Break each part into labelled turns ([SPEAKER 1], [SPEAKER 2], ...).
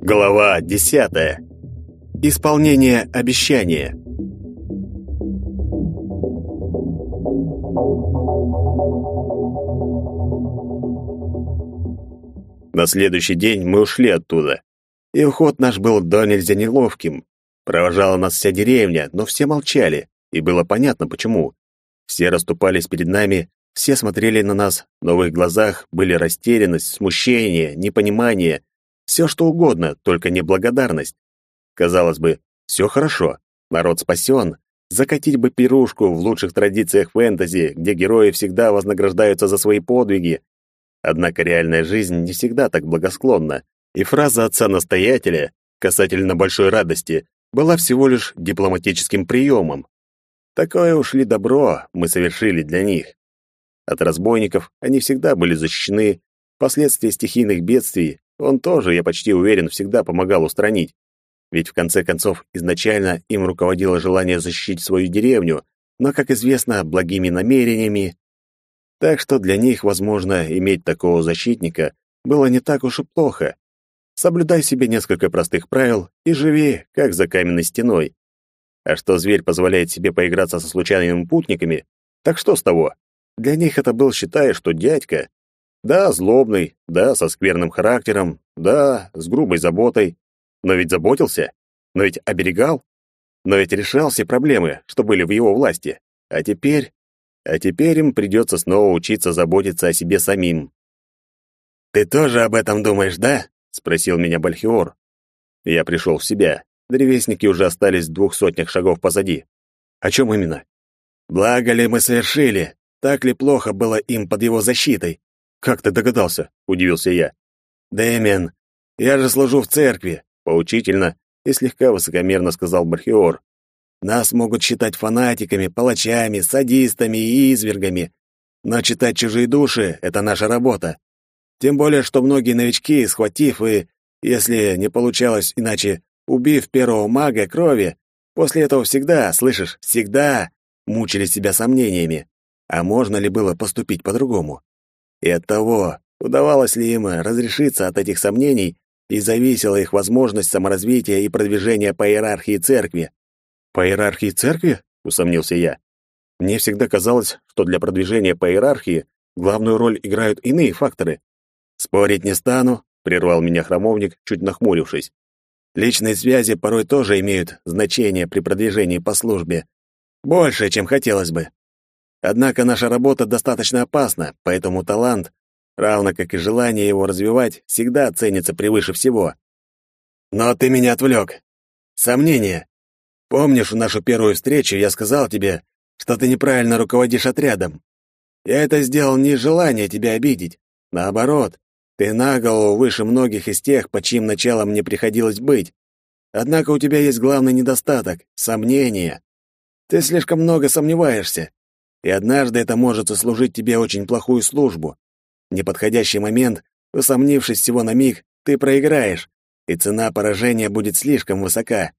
[SPEAKER 1] Глава десятая. Исполнение обещания. На следующий день мы ушли оттуда. И уход наш был до нельзя неловким. Провожала нас вся деревня, но все молчали, и было понятно почему. Все расступались перед нами, все смотрели на нас, но в их глазах были растерянность, смущение, непонимание, все что угодно, только не благодарность. Казалось бы, все хорошо, народ спасен, закатить бы пирушку в лучших традициях фэнтези, где герои всегда вознаграждаются за свои подвиги. Однако реальная жизнь не всегда так благосклонна, и фраза отца-настоятеля касательно большой радости была всего лишь дипломатическим приемом. Такое уж ли добро мы совершили для них. От разбойников они всегда были защищены, последствия стихийных бедствий он тоже, я почти уверен, всегда помогал устранить. Ведь в конце концов изначально им руководило желание защитить свою деревню, но, как известно, благими намерениями. Так что для них, возможно, иметь такого защитника было не так уж и плохо. Соблюдай себе несколько простых правил и живи, как за каменной стеной. А что зверь позволяет себе поиграться со случайными путниками, так что с того? Для них это был, считай, что дядька. Да, злобный, да, со скверным характером, да, с грубой заботой. Но ведь заботился, но ведь оберегал, но ведь решал все проблемы, что были в его власти. А теперь... А теперь им придется снова учиться заботиться о себе самим. «Ты тоже об этом думаешь, да?» — спросил меня Бальхиор. Я пришел в себя. Древесники уже остались в двух сотнях шагов позади. О чем именно? Благо ли мы совершили? Так ли плохо было им под его защитой? Как ты догадался? Удивился я. Дэмиан, я же служу в церкви, поучительно и слегка высокомерно сказал Бальхиор. Нас могут считать фанатиками, палачами, садистами и извергами, но читать чужие души — это наша работа. Тем более, что многие новички, схватив и, если не получалось иначе, убив первого мага крови, после этого всегда, слышишь, всегда мучили себя сомнениями, а можно ли было поступить по-другому. И от того, удавалось ли им разрешиться от этих сомнений, и зависела их возможность саморазвития и продвижения по иерархии церкви. «По иерархии церкви?» — усомнился я. «Мне всегда казалось, что для продвижения по иерархии главную роль играют иные факторы. «Спорить не стану», — прервал меня храмовник, чуть нахмурившись. «Личные связи порой тоже имеют значение при продвижении по службе. Больше, чем хотелось бы. Однако наша работа достаточно опасна, поэтому талант, равно как и желание его развивать, всегда ценится превыше всего. Но ты меня отвлек. Сомнения. Помнишь нашу первую встречу, я сказал тебе, что ты неправильно руководишь отрядом? Я это сделал не из желания тебя обидеть. Наоборот, ты на голову выше многих из тех, по чьим началом мне приходилось быть. Однако у тебя есть главный недостаток — сомнения. Ты слишком много сомневаешься, и однажды это может сослужить тебе очень плохую службу. В неподходящий момент, усомнившись всего на миг, ты проиграешь, и цена поражения будет слишком высока.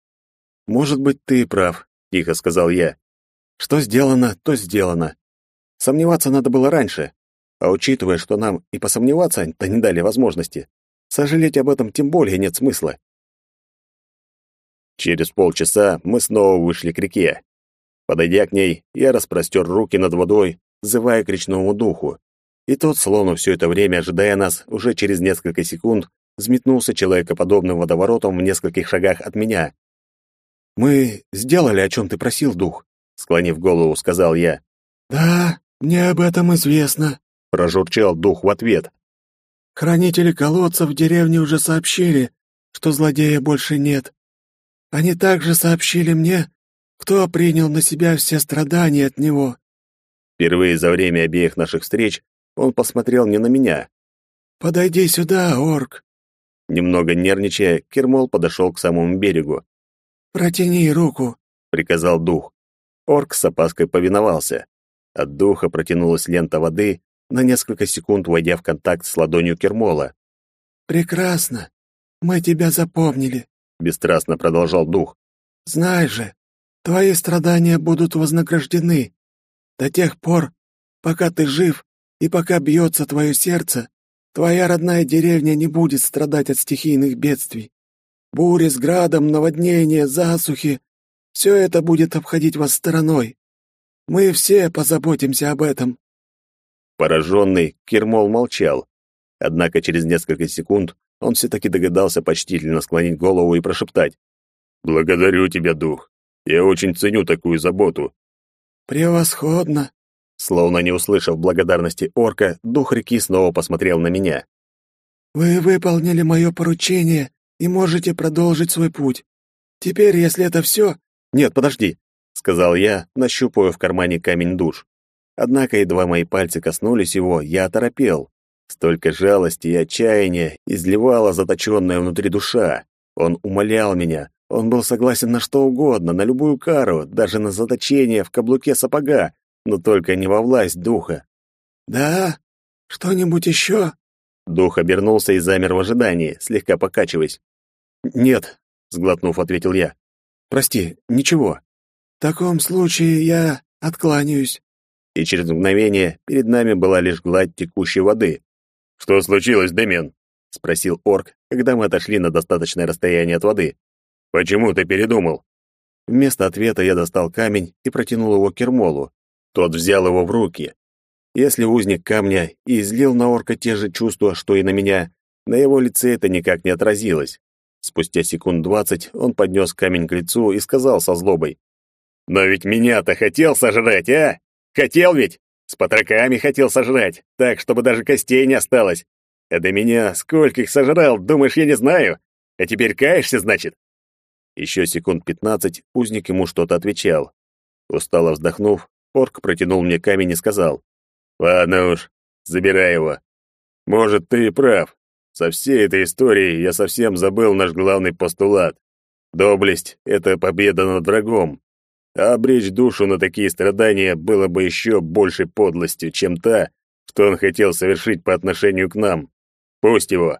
[SPEAKER 1] «Может быть, ты прав», — тихо сказал я. «Что сделано, то сделано. Сомневаться надо было раньше, а учитывая, что нам и посомневаться-то не дали возможности, сожалеть об этом тем более нет смысла. Через полчаса мы снова вышли к реке. Подойдя к ней, я распростер руки над водой, зывая к речному духу. И тот, словно все это время ожидая нас, уже через несколько секунд взметнулся человекоподобным водоворотом в нескольких шагах от меня. «Мы сделали, о чем ты просил, дух», — склонив голову, сказал я.
[SPEAKER 2] «Да, мне об этом известно»,
[SPEAKER 1] прожурчал дух в ответ.
[SPEAKER 2] Хранители колодцев в деревне уже сообщили, что злодея больше нет. Они также сообщили мне, кто принял на себя все страдания от него.
[SPEAKER 1] Впервые за время обеих наших встреч он посмотрел не на меня.
[SPEAKER 2] «Подойди сюда, орк!»
[SPEAKER 1] Немного нервничая, Кермол подошел к самому берегу.
[SPEAKER 2] «Протяни руку», —
[SPEAKER 1] приказал дух. Орк с опаской повиновался. От духа протянулась лента воды, на несколько секунд войдя в контакт с ладонью Кермола.
[SPEAKER 2] «Прекрасно. Мы тебя запомнили», —
[SPEAKER 1] бесстрастно продолжал дух.
[SPEAKER 2] «Знай же, твои страдания будут вознаграждены. До тех пор, пока ты жив и пока бьется твое сердце, твоя родная деревня не будет страдать от стихийных бедствий. Бури с градом, наводнения, засухи — все это будет обходить вас стороной. Мы все позаботимся об этом».
[SPEAKER 1] Пораженный, Кермол молчал. Однако через несколько секунд он все-таки догадался почтительно склонить голову и прошептать. «Благодарю тебя, дух. Я очень ценю такую заботу».
[SPEAKER 2] «Превосходно!»
[SPEAKER 1] Словно не услышав благодарности орка, дух реки снова посмотрел на меня.
[SPEAKER 2] «Вы выполнили мое поручение и можете продолжить свой путь. Теперь, если это все...»
[SPEAKER 1] «Нет, подожди», — сказал я, нащупывая в кармане камень душ. Однако едва мои пальцы коснулись его, я оторопел. Столько жалости и отчаяния изливала заточенная внутри душа. Он умолял меня, он был согласен на что угодно, на любую кару, даже на заточение в каблуке сапога, но только не во власть духа.
[SPEAKER 2] «Да? Что-нибудь еще?»
[SPEAKER 1] Дух обернулся и замер в ожидании, слегка покачиваясь. «Нет», — сглотнув, ответил я. «Прости, ничего».
[SPEAKER 2] «В таком случае я откланяюсь».
[SPEAKER 1] И через мгновение перед нами была лишь гладь текущей воды. «Что случилось, Дэмиан?» — спросил орк, когда мы отошли на достаточное расстояние от воды. «Почему ты передумал?» Вместо ответа я достал камень и протянул его Кермолу. Тот взял его в руки. Если узник камня и излил на орка те же чувства, что и на меня, на его лице это никак не отразилось. Спустя секунд двадцать он поднес камень к лицу и сказал со злобой. «Но ведь меня-то хотел сожрать, а? Хотел ведь? С потроками хотел сожрать, так, чтобы даже костей не осталось. А до меня сколько их сожрал, думаешь, я не знаю? А теперь каешься, значит?» Еще секунд пятнадцать узник ему что-то отвечал. Устало вздохнув, орк протянул мне камень и сказал. «Ладно уж, забирай его. Может, ты и прав. Со всей этой историей я совсем забыл наш главный постулат. Доблесть — это победа над врагом. А обречь душу на такие страдания было бы еще большей подлостью, чем та, что он хотел совершить по отношению к нам. Пусть его.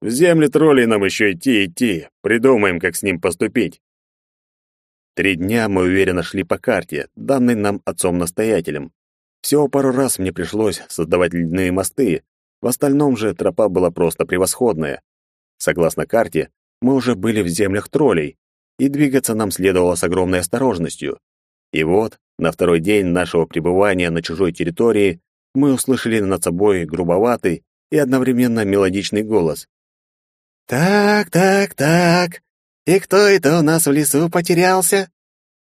[SPEAKER 1] В земле троллей нам еще идти идти. Придумаем, как с ним поступить. Три дня мы уверенно шли по карте, данной нам отцом-настоятелем. Всего пару раз мне пришлось создавать ледяные мосты, в остальном же тропа была просто превосходная. Согласно карте, мы уже были в землях троллей, и двигаться нам следовало с огромной осторожностью. И вот, на второй день нашего пребывания на чужой территории, мы услышали над собой грубоватый и одновременно мелодичный голос.
[SPEAKER 2] «Так, так, так, и кто это у нас в лесу потерялся?»